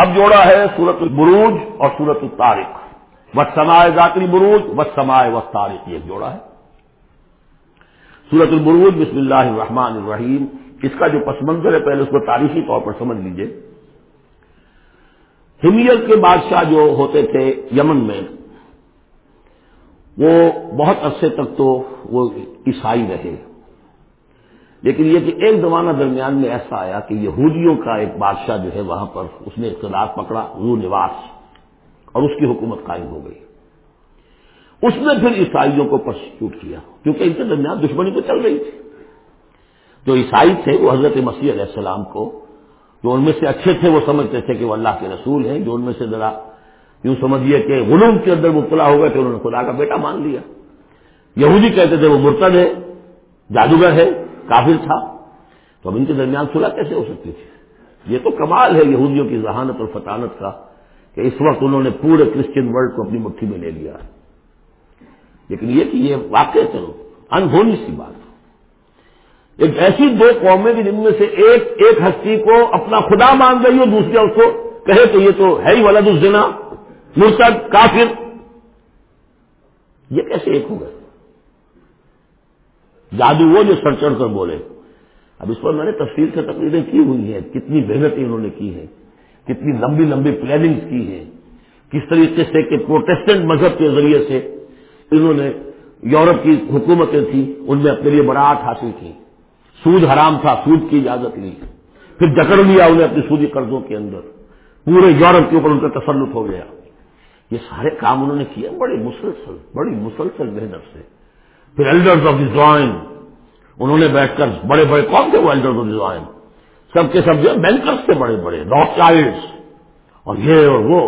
اب جوڑا ہے سورت البروج اور سورت الطارق۔ و سمائے ذاتری بروج و سمائے و تارق یہ جوڑا ہے۔ سورت البروج، بسم اللہ الرحمن الرحیم۔ اس کا جو پس منظر ہے، پہلے اس کو تاریخی طور پر سمجھ لیجیے۔ ہمیل کے بادشاہ جو ہوتے تھے یمن میں، وہ بہت عرصے تک تو وہ عیسائی رہے۔ لیکن یہ کہ ایک زمانہ درمیان میں ایسا آیا کہ یہودیوں کا ایک بادشاہ جو ہے وہاں پر اس نے اقتدار پکڑا رو نواس اور اس کی حکومت قائم ہو گئی۔ اس نے پھر عیسائیوں کو پرسیکیوٹ کیا، کیونکہ ان کے درمیان دشمنی تو چل رہی تھی۔ جو عیسائی تھے، وہ حضرت مسیح علیہ السلام کو جو ان میں سے اچھے تھے، وہ سمجھتے تھے کہ وہ اللہ کے رسول ہیں، جو ان میں سے ذرا یوں سمجھیے کہ غلوم کے اندر مبتلا ہو گئے تھے انہوں نے خدا کا بیٹا مان لیا۔ یہودی کہتے تھے وہ مرتد ہے، جادوگر ہے کافر تھا۔ تو اب ان کے درمیان صلح کیسے ہو سکتی تھی؟ یہ تو کمال ہے یہودیوں کی ذہانت اور فطانت کا کہ اس وقت انہوں نے پورے کرسچن ورلڈ کو اپنی مٹھی میں لے لیا۔ لیکن یہ کہ یہ واقع چلو، انہونی سی بات۔ ایک ایسی دو قومیں کہ جن میں سے ایک ایک ہستی کو اپنا خدا مان رہی ہو دوسرے اس کو کہے کہ یہ تو ہے ہی ولد الزنا، مرتد، کافر۔ یہ کیسے ایک ہو گئے؟ جادو وہ جو سر چڑھ کر بولے۔ اب اس پر میں نے تفصیل سے تقریریں کی ہوئی ہیں، کتنی محنتیں انہوں نے کی ہیں، کتنی لمبی لمبی پلاننگ کی ہیں، کس طریقے سے کہ پروٹیسٹنٹ مذہب کے ذریعے سے انہوں نے یورپ کی حکومتیں تھیں، ان میں اپنے لیے براعت حاصل کی۔ سود حرام تھا، سود کی اجازت لی پھر جکڑ لیا انہیں اپنی سودی قرضوں کے اندر۔ پورے یورپ کے اوپر ان کا تسلط ہو گیا۔ یہ سارے کام انہوں نے کیے، بڑی مسلسل بڑی مسلسل محنت سے۔ پھر ایلڈرز آف ڈیزائن انہوں نے بیٹھ کر بڑے بڑے کون تھے وہ ایلڈرز آف ڈیزائن سب کے سب جو بینکرس تھے بڑے بڑے ڈاک چائلڈس اور یہ اور وہ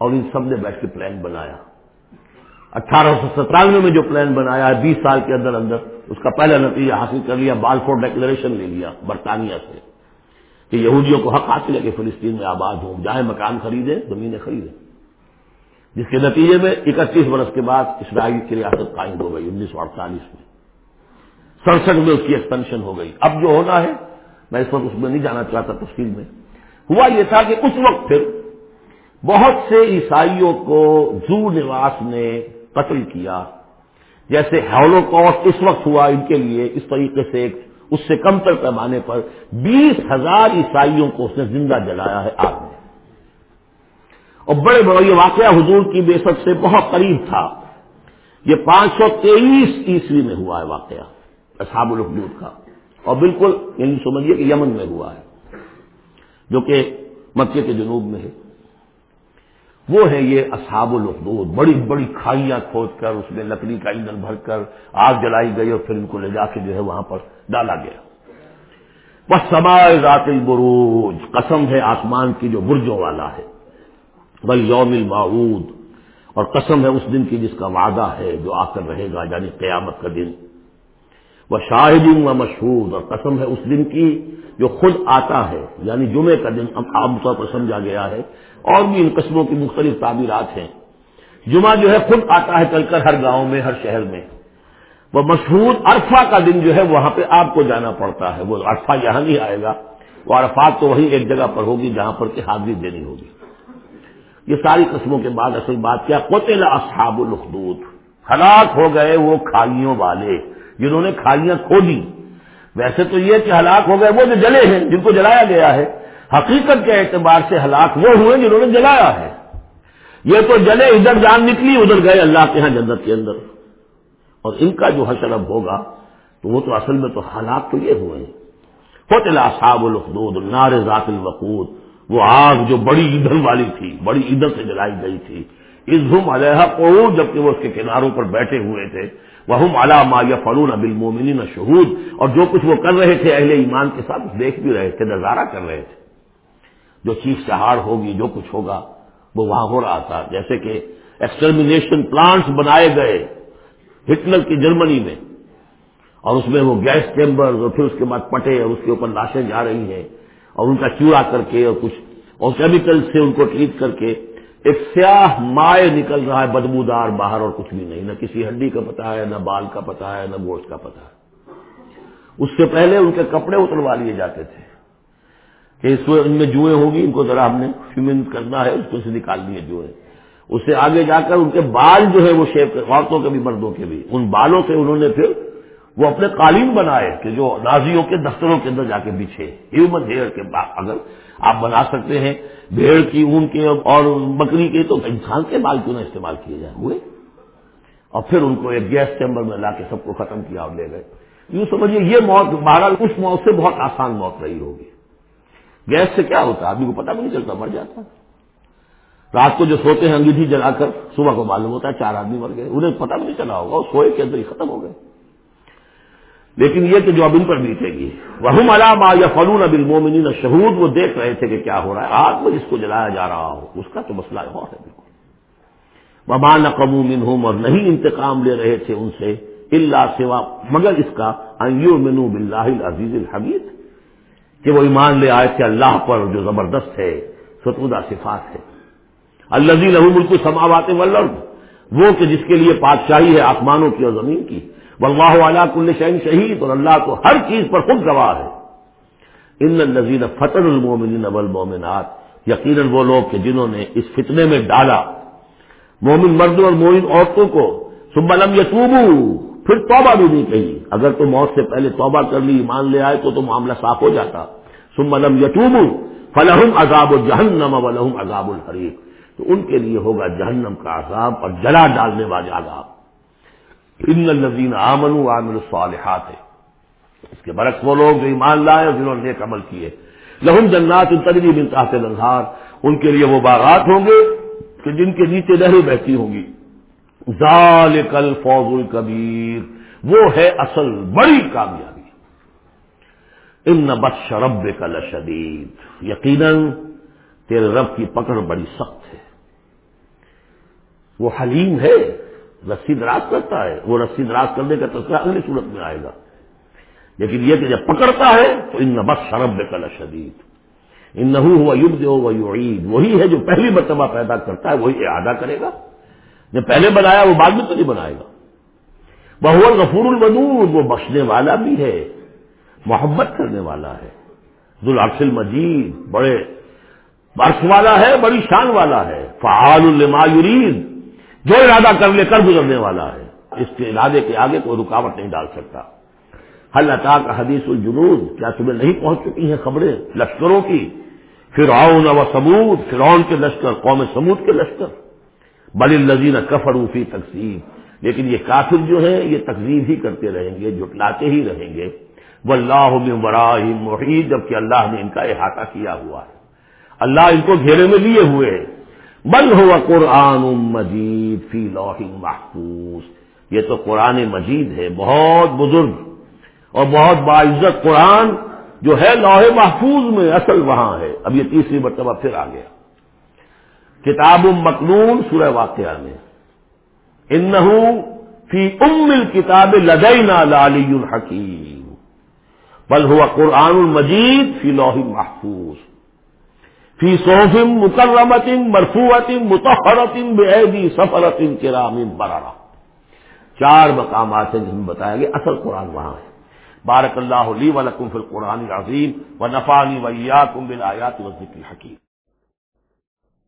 اور ان سب نے بیٹھ کے پلان بنایا اٹھارہ سو ستانوے میں جو پلان بنایا ہے بیس سال کے اندر اندر اس کا پہلا نتیجہ حاصل کر لیا بالفور ڈیکلریشن لے لیا برطانیہ سے کہ یہودیوں کو حق حاصل ہے کہ فلسطین میں آباد ہوں جائیں مکان خریدیں زمینیں خریدیں جس کے نتیجے میں اکتیس برس کے بعد اسرائیل کی ریاست قائم ہو گئی، انیس سو اڑتالیس میں۔ سڑسٹھ میں اس کی ایکسپینشن ہو گئی۔ اب جو ہونا ہے، میں اس وقت اس میں نہیں جانا چاہتا تفصیل میں۔ ہوا یہ تھا کہ اس وقت پھر بہت سے عیسائیوں کو زو نواس نے قتل کیا۔ جیسے ہیولو کاسٹ اس وقت ہوا ان کے لیے، اس طریقے سے ایک، اس سے کم تر پیمانے پر بیس ہزار عیسائیوں کو اس نے زندہ جلایا ہے آگ میں۔ اور بڑے بڑے یہ واقعہ حضور کی بے سب سے بہت قریب تھا۔ یہ پانچ سو تیئیس عیسوی میں ہوا ہے واقعہ، اصحاب الحدود کا۔ اور بالکل یعنی سمجھیے کہ یمن میں ہوا ہے، جو کہ مکے کے جنوب میں ہے۔ وہ ہے یہ اصحاب الحدود، بڑی بڑی کھائیاں کھود کر، اس میں لکڑی کا ایندھن بھر کر، آگ جلائی گئی اور پھر ان کو لے جا کے جو ہے وہاں پر ڈالا گیا۔ بس سمائے رات البروج، قسم ہے آسمان کی جو برجوں والا ہے۔ بل یوم المعود اور قسم ہے اس دن کی جس کا وعدہ ہے جو آ کر رہے گا یعنی قیامت کا دن۔ وہ شاہد و مشہور اور قسم ہے اس دن کی جو خود آتا ہے یعنی جمعے کا دن عام طور پر سمجھا گیا ہے۔ اور بھی ان قسموں کی مختلف تعبیرات ہیں۔ جمعہ جو ہے خود آتا ہے چل کر ہر گاؤں میں، ہر شہر میں۔ وہ مشہور عرفہ کا دن جو ہے، وہاں پہ آپ کو جانا پڑتا ہے۔ وہ عرفہ یہاں نہیں آئے گا۔ وہ عرفات تو وہی ایک جگہ پر ہوگی جہاں پر کہ حاضری دینی ہوگی۔ یہ ساری قسموں کے بعد اصل بات کیا؟ قطل اصحاب الخدود ہلاک ہو گئے وہ کھائیوں والے، جنہوں نے کھائیاں کھو دی۔ ویسے تو یہ کہ ہلاک ہو گئے وہ جو جلے ہیں، جن کو جلایا گیا ہے، حقیقت کے اعتبار سے ہلاک وہ ہوئے جنہوں نے جلایا ہے۔ یہ تو جلے ادھر جان نکلی، ادھر گئے اللہ کے ہاں جنت کے اندر۔ اور ان کا جو حشر اب ہوگا، تو وہ تو اصل میں تو حالات تو یہ ہوئے۔ ہیں قطل اصحاب الخدود نار ذات الوقود۔ وہ آگ جو بڑی ایندھن والی تھی، بڑی ایندھن سے جلائی گئی تھی۔ اس دھوم علیہ کو جبکہ وہ اس کے کناروں پر بیٹھے ہوئے تھے۔ وہ علامہ یا فلون ابل مومنی شہود، اور جو کچھ وہ کر رہے تھے، اہل ایمان کے ساتھ دیکھ بھی رہے تھے، نظارہ کر رہے تھے۔ جو چیز چہاڑ ہوگی، جو کچھ ہوگا، وہ وہاں ہو رہا تھا۔ جیسے کہ ایکسٹرمنیشن پلانٹس بنائے گئے ہٹلر کی جرمنی میں۔ اور اس میں وہ گیس چیمبر اور پھر اس کے بعد پٹے اور اس کے اوپر لاشیں جا رہی ہیں۔ اور ان کا چوڑا کر کے اور کچھ اور کیمیکل سے ان کو ٹریٹ کر کے ایک سیاہ مائع نکل رہا ہے بدبودار باہر اور کچھ بھی نہیں، نہ کسی ہڈی کا پتا ہے، نہ بال کا پتا ہے، نہ گوشت کا پتا ہے۔ اس سے پہلے ان کے کپڑے اتروا لیے جاتے تھے۔ کہ اس ان میں جوئیں ہوگی، ان کو ذرا ہم نے فیمن کرنا ہے، اس کو سے نکالنی ہے جوئیں۔ اس سے آگے جا کر ان کے بال جو ہے وہ شیپ عورتوں کے بھی، مردوں کے بھی۔ ان بالوں سے انہوں نے پھر وہ اپنے قالین بنائے کہ جو نازیوں کے دفتروں کے اندر جا کے بچھے ہیومن ہیئر کے اگر آپ بنا سکتے ہیں بھیڑ کی، اون کے اور بکری کے، تو انسان کے بال کیوں نہ استعمال کیے جائیں؟ ہوئے؟ اور پھر ان کو ایک گیس چیمبر میں لا کے سب کو ختم کیا اور لے گئے۔ یوں سمجھیے، یہ موت بہرحال اس موت سے بہت آسان موت رہی ہوگی۔ گیس سے کیا ہوتا؟ ہے آدمی کو پتہ بھی نہیں چلتا، مر جاتا۔ رات کو جو سوتے ہیں، انگیٹھی جلا کر صبح کو معلوم ہوتا ہے چار آدمی مر گئے، انہیں پتہ بھی نہیں چلا ہوگا، وہ سوئے کے اندر ہی ختم ہو گئے۔ لیکن یہ کہ جو اب ان پر بیتے گی۔ وہ علام یا فنون اب المومنین شہود وہ دیکھ رہے تھے کہ کیا ہو رہا ہے۔ آگ میں جس کو جلایا جا رہا ہو اس کا تو مسئلہ اور ہے بالکل۔ وبان قبو منہم اور نہیں انتقام لے رہے تھے ان سے اللہ سوا، مگر اس کا منو بلّہ عزیز الحمید کہ وہ ایمان لے آئے تھے اللہ پر، جو زبردست ہے، ستودہ صفات ہے اللہ لہو ملک سماوات ولرد وہ کہ جس کے لیے بادشاہی ہے آسمانوں کی اور زمین کی۔ واللہ علا کل شہین شہید اور اللہ تو ہر چیز پر خود گواہ ہے۔ ان الزین فتح المومنین اب المومنات یقیناً وہ لوگ کہ جنہوں نے اس فتنے میں ڈالا۔ مومن مردوں اور مومن عورتوں کو سبلم یتوبو پھر توبہ بھی نہیں کہی۔ اگر تو موت سے پہلے توبہ کر لی، ایمان لے آئے تو تو معاملہ صاف ہو جاتا۔ سم سملم یتوبو فلحم عذاب الجہنم ولہم عذاب الحریق تو ان کے لیے ہوگا جہنم کا عذاب اور جلا ڈالنے والا عذاب۔ ان الزین آمن عامر الصالحات۔ ہے اس کے برعکس وہ لوگ جو ایمان لائے اور جنہوں نے نیک عمل کیے۔ لہم جنات التجری بن تحت الانہار۔ ان کے لیے وہ باغات ہوں گے کہ جن کے نیچے نہریں بہتی ہوں گی۔ ذالک الفوز الکبیر۔ وہ ہے اصل بڑی کامیابی۔ ان بس شرب کا لشدید۔ یقیناً تیرے رب کی پکڑ بڑی سخت ہے۔ وہ حلیم ہے رسی دراز کرتا ہے۔ وہ رسی دراز کرنے کا تذکرہ اگلی صورت میں آئے گا۔ لیکن یہ کہ جب پکڑتا ہے تو ان بس شرب کل شدید ان نہ ہوا یوگ ہو وہ عید وہی ہے جو پہلی مرتبہ پیدا کرتا ہے، وہی اعادہ کرے گا۔ جب پہلے بنایا وہ بعد میں تو نہیں بنائے گا۔ بہور غفور الودود وہ بخشنے والا بھی ہے، محبت کرنے والا ہے۔ ذوالعرش المجید۔ بڑے برس والا ہے، بڑی شان والا ہے۔ فعال الما یرید۔ جو ارادہ کر لے، کر گزرنے والا ہے۔ اس کے ارادے کے آگے کوئی رکاوٹ نہیں ڈال سکتا۔ حل عطا کا حدیث الجنود، کیا تمہیں نہیں پہنچ چکی ہیں خبریں؟ لشکروں کی۔ فرعون و سمود فرعون کے لشکر، قوم سمود کے لشکر۔ بل الزین کفروفی تقسیم۔ لیکن یہ کافر جو ہے یہ تقزیب ہی کرتے رہیں گے جٹلاتے ہی رہیں گے۔ وہ اللہ براہم محید جبکہ اللہ نے ان کا احاطہ کیا ہوا ہے۔ اللہ ان کو گھیرے میں لیے ہوئے ہیں۔ بل ہوا قرآن مجید فی لوح محفوظ۔ یہ تو قرآن مجید ہے، بہت بزرگ اور بہت باعزت قرآن جو ہے لوح محفوظ میں اصل وہاں ہے۔ اب یہ تیسری مرتبہ پھر آ گیا کتاب مقنون سورہ واقعہ میں۔ ان فی ام کتاب لدینا لالی الحکیم۔ بل ہوا قرآن المجید فی لوح محفوظ۔ فی صوفم مکرمت مرفوت متحرت بے سفرت کرام برارا چار مقامات ہیں جن میں بتایا گیا اصل قرآن وہاں ہے۔ بارک اللہ علی ولکم فی القرآن العظیم و نفانی ویا کم بل و ذکر حکیم